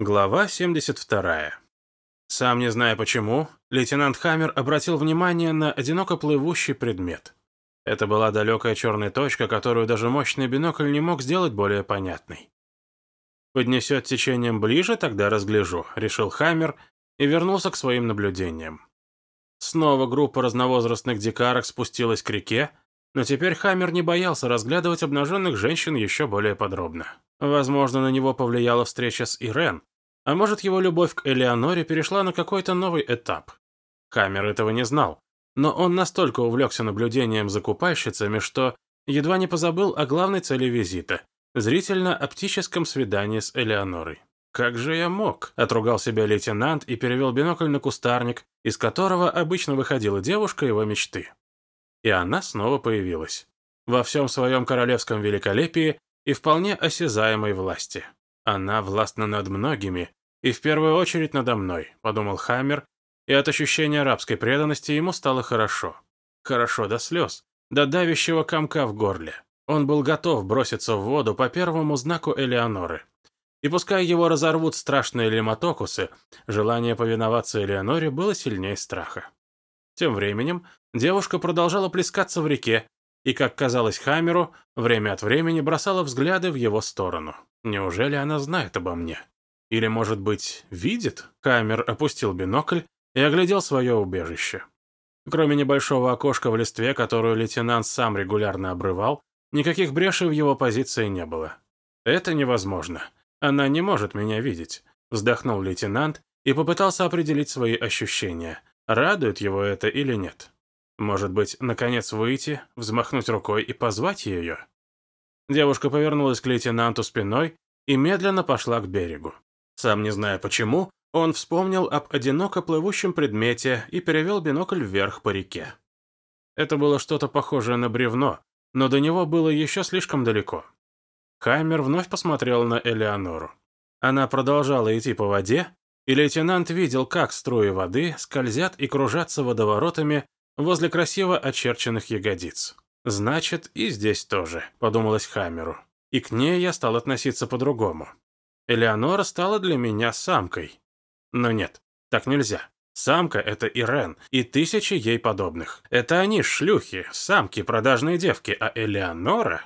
Глава 72. Сам не зная почему, лейтенант Хаммер обратил внимание на одиноко плывущий предмет. Это была далекая черная точка, которую даже мощный бинокль не мог сделать более понятной. «Поднесет течением ближе, тогда разгляжу», — решил Хаммер и вернулся к своим наблюдениям. Снова группа разновозрастных дикарок спустилась к реке, но теперь Хаммер не боялся разглядывать обнаженных женщин еще более подробно. Возможно, на него повлияла встреча с Ирен, а может, его любовь к Элеоноре перешла на какой-то новый этап. Хаммер этого не знал, но он настолько увлекся наблюдением за купальщицами, что едва не позабыл о главной цели визита – зрительно-оптическом свидании с Элеонорой. «Как же я мог?» – отругал себя лейтенант и перевел бинокль на кустарник, из которого обычно выходила девушка его мечты. И она снова появилась. Во всем своем королевском великолепии и вполне осязаемой власти. Она властна над многими, и в первую очередь надо мной», — подумал Хаммер, и от ощущения рабской преданности ему стало хорошо. Хорошо до слез, до давящего комка в горле. Он был готов броситься в воду по первому знаку Элеоноры. И пускай его разорвут страшные лиматокусы, желание повиноваться Элеоноре было сильнее страха. Тем временем девушка продолжала плескаться в реке, и, как казалось Хамеру, время от времени бросала взгляды в его сторону. Неужели она знает обо мне? Или, может быть, видит? Камер опустил бинокль и оглядел свое убежище. Кроме небольшого окошка в листве, которую лейтенант сам регулярно обрывал, никаких брешей в его позиции не было. «Это невозможно. Она не может меня видеть», — вздохнул лейтенант и попытался определить свои ощущения, радует его это или нет. Может быть, наконец выйти, взмахнуть рукой и позвать ее? Девушка повернулась к лейтенанту спиной и медленно пошла к берегу. Сам не зная почему, он вспомнил об одиноко плывущем предмете и перевел бинокль вверх по реке. Это было что-то похожее на бревно, но до него было еще слишком далеко. Хаймер вновь посмотрел на Элеонору. Она продолжала идти по воде, и лейтенант видел, как струи воды скользят и кружатся водоворотами возле красиво очерченных ягодиц. «Значит, и здесь тоже», — подумалось Хамеру. И к ней я стал относиться по-другому. Элеонора стала для меня самкой. Но нет, так нельзя. Самка — это Ирен и тысячи ей подобных. Это они шлюхи, самки, продажные девки, а Элеонора...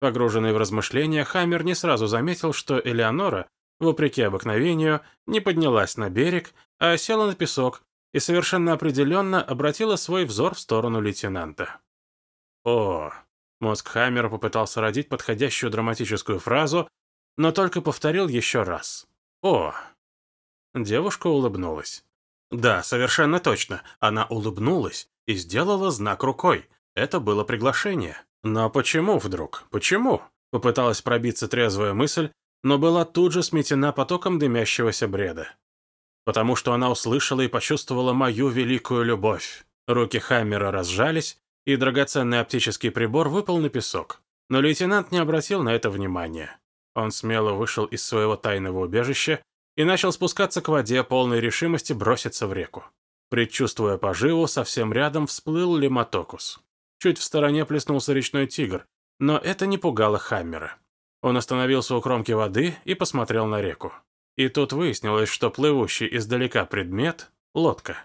Погруженный в размышления, Хаммер не сразу заметил, что Элеонора, вопреки обыкновению, не поднялась на берег, а села на песок и совершенно определенно обратила свой взор в сторону лейтенанта. «О!» Мозг Хаммера попытался родить подходящую драматическую фразу, но только повторил еще раз. «О!» Девушка улыбнулась. Да, совершенно точно. Она улыбнулась и сделала знак рукой. Это было приглашение. Но почему вдруг? Почему? Попыталась пробиться трезвая мысль, но была тут же сметена потоком дымящегося бреда. Потому что она услышала и почувствовала мою великую любовь. Руки Хаммера разжались, и драгоценный оптический прибор выпал на песок. Но лейтенант не обратил на это внимания. Он смело вышел из своего тайного убежища и начал спускаться к воде, полной решимости броситься в реку. Предчувствуя поживу, совсем рядом всплыл лематокус. Чуть в стороне плеснулся речной тигр, но это не пугало Хаммера. Он остановился у кромки воды и посмотрел на реку. И тут выяснилось, что плывущий издалека предмет — лодка.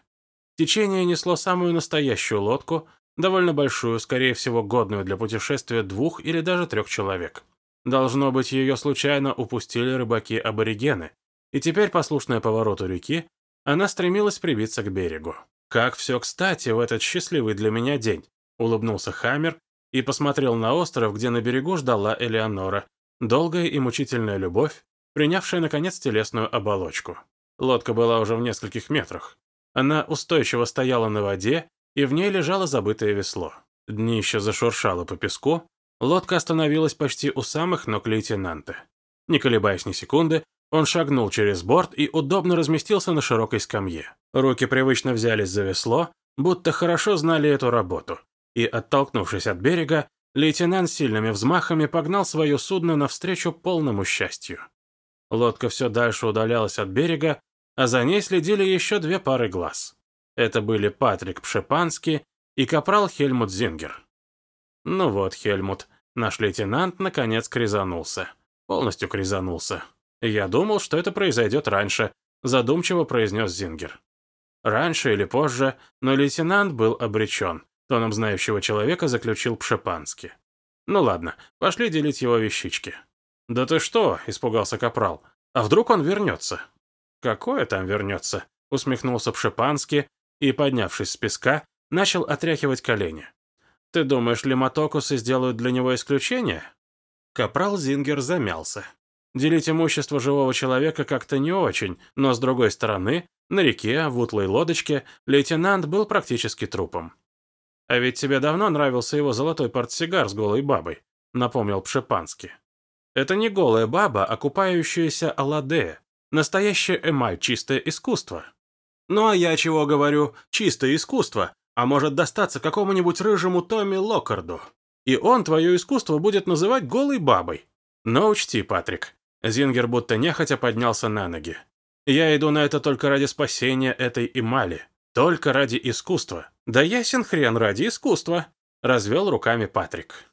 Течение несло самую настоящую лодку, довольно большую, скорее всего, годную для путешествия двух или даже трех человек. Должно быть, ее случайно упустили рыбаки-аборигены, и теперь, послушная повороту реки, она стремилась прибиться к берегу. «Как все кстати в этот счастливый для меня день», — улыбнулся Хаммер и посмотрел на остров, где на берегу ждала Элеонора, долгая и мучительная любовь, принявшая, наконец, телесную оболочку. Лодка была уже в нескольких метрах. Она устойчиво стояла на воде, и в ней лежало забытое весло. Днище зашуршало по песку, Лодка остановилась почти у самых ног лейтенанта. Не колебаясь ни секунды, он шагнул через борт и удобно разместился на широкой скамье. Руки привычно взялись за весло, будто хорошо знали эту работу. И, оттолкнувшись от берега, лейтенант сильными взмахами погнал свое судно навстречу полному счастью. Лодка все дальше удалялась от берега, а за ней следили еще две пары глаз. Это были Патрик Пшепанский и капрал Хельмут Зингер. Ну вот, Хельмут, наш лейтенант наконец кризанулся. Полностью кризанулся. «Я думал, что это произойдет раньше», — задумчиво произнес Зингер. Раньше или позже, но лейтенант был обречен. Тоном знающего человека заключил Пшепански. «Ну ладно, пошли делить его вещички». «Да ты что?» — испугался Капрал. «А вдруг он вернется?» «Какое там вернется?» — усмехнулся Пшепански и, поднявшись с песка, начал отряхивать колени. «Ты думаешь, лиматокусы сделают для него исключение?» Капрал Зингер замялся. Делить имущество живого человека как-то не очень, но, с другой стороны, на реке, в утлой лодочке, лейтенант был практически трупом. «А ведь тебе давно нравился его золотой портсигар с голой бабой», — напомнил Пшепанский. «Это не голая баба, а купающаяся Аладея. Настоящая эмаль, чистое искусство». «Ну а я чего говорю? Чистое искусство. А может достаться какому-нибудь рыжему Томми Локарду. И он твое искусство будет называть голой бабой. Но учти, Патрик». Зингер будто нехотя поднялся на ноги. «Я иду на это только ради спасения этой эмали. Только ради искусства. Да ясен хрен ради искусства», — развел руками Патрик.